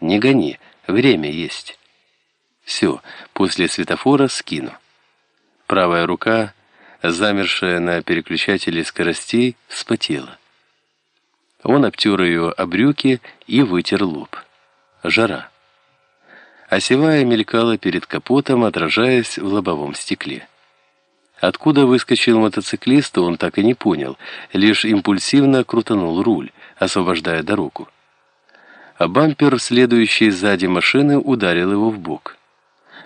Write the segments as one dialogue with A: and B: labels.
A: Не гони, время есть. Все, после светофора скину. Правая рука, замершая на переключателе скоростей, вспотела. Он обтер ее о брюки и вытер лоб. Жара. Осевая мелькала перед капотом, отражаясь в лобовом стекле. Откуда выскочил мотоциклист, он так и не понял, лишь импульсивно крутанул руль, освобождая дорогу. А бампер, следующий сзади машины, ударил его в бок.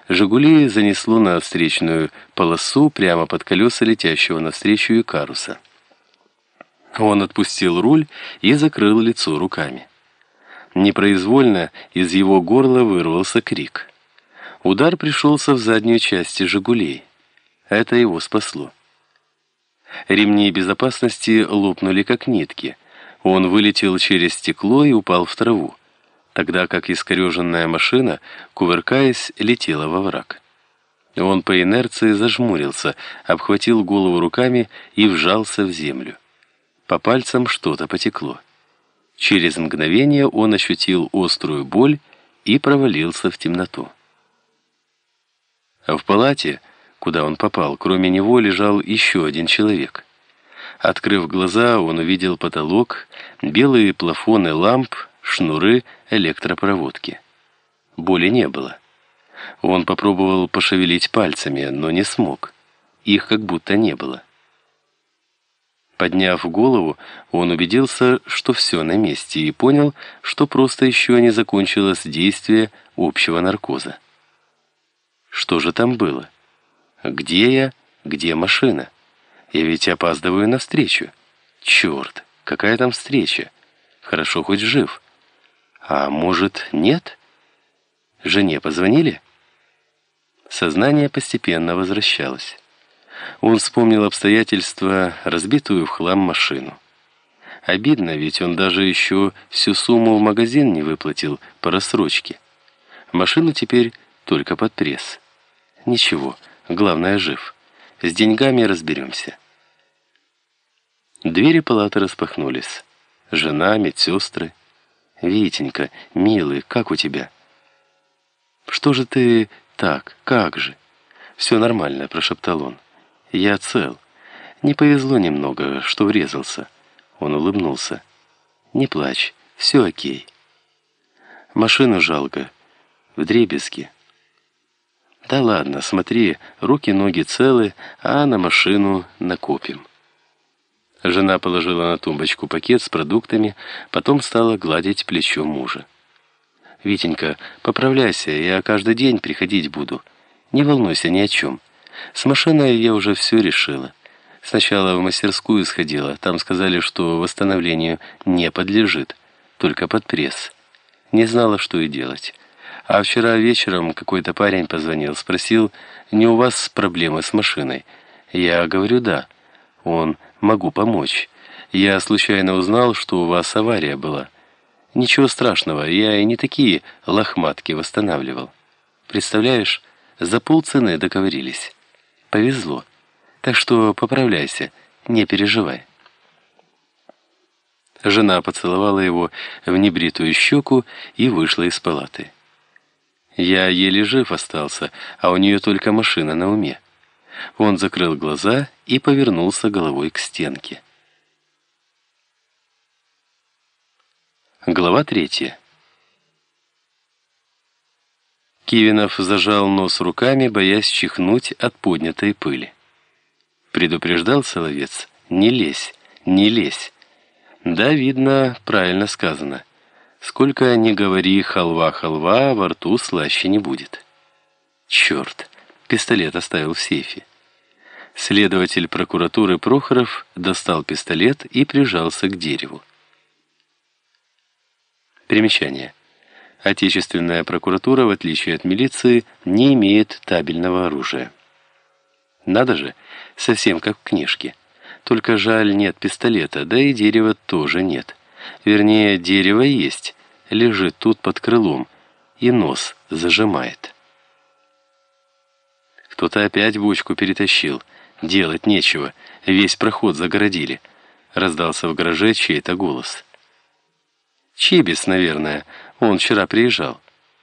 A: «Жигули» занесло на встречную полосу прямо под колеса летящего навстречу Икаруса. Он отпустил руль и закрыл лицо руками. Непроизвольно из его горла вырвался крик. Удар пришелся в заднюю часть «Жигулей». Это его спасло. Ремни безопасности лопнули как нитки. Он вылетел через стекло и упал в траву, тогда как искореженная машина, кувыркаясь, летела во враг. Он по инерции зажмурился, обхватил голову руками и вжался в землю. По пальцам что-то потекло. Через мгновение он ощутил острую боль и провалился в темноту. В палате куда он попал. Кроме него лежал еще один человек. Открыв глаза, он увидел потолок, белые плафоны ламп, шнуры электропроводки. Боли не было. Он попробовал пошевелить пальцами, но не смог. Их как будто не было. Подняв голову, он убедился, что все на месте, и понял, что просто еще не закончилось действие общего наркоза. Что же там было? Где я? Где машина? Я ведь опаздываю на встречу. Черт, какая там встреча? Хорошо, хоть жив. А может, нет? Жене позвонили? Сознание постепенно возвращалось. Он вспомнил обстоятельства, разбитую в хлам машину. Обидно, ведь он даже еще всю сумму в магазин не выплатил по рассрочке. Машину теперь только под пресс. Ничего, Главное, жив. С деньгами разберемся. Двери палаты распахнулись. Жена, медсестры. «Витенька, милый, как у тебя?» «Что же ты так? Как же?» «Все нормально», — прошептал он. «Я цел. Не повезло немного, что врезался». Он улыбнулся. «Не плачь, все окей». «Машину жалко. В дребезге». Да ладно, смотри, руки-ноги целы, а на машину накопим. Жена положила на тумбочку пакет с продуктами, потом стала гладить плечо мужа. «Витенька, поправляйся, я каждый день приходить буду. Не волнуйся ни о чем. С машиной я уже все решила. Сначала в мастерскую сходила, там сказали, что восстановлению не подлежит, только под пресс. Не знала, что и делать». А вчера вечером какой-то парень позвонил, спросил, не у вас проблемы с машиной. Я говорю, да. Он, могу помочь. Я случайно узнал, что у вас авария была. Ничего страшного, я и не такие лохматки восстанавливал. Представляешь, за полцены договорились. Повезло. Так что поправляйся, не переживай. Жена поцеловала его в небритую щеку и вышла из палаты. Я еле жив остался, а у нее только машина на уме. Он закрыл глаза и повернулся головой к стенке. Глава третья. Кивинов зажал нос руками, боясь чихнуть от поднятой пыли. Предупреждал Соловец, не лезь, не лезь. Да, видно, правильно сказано. Сколько ни говори халва-халва, во рту слаще не будет. Черт, пистолет оставил в сейфе. Следователь прокуратуры Прохоров достал пистолет и прижался к дереву. Примечание. Отечественная прокуратура, в отличие от милиции, не имеет табельного оружия. Надо же, совсем как в книжке. Только жаль, нет пистолета, да и дерева тоже нет. Вернее, дерево есть, лежит тут под крылом, и нос зажимает. Кто-то опять бочку перетащил. Делать нечего, весь проход загородили. Раздался в гараже чей-то голос. Чебис, наверное. Он вчера приезжал.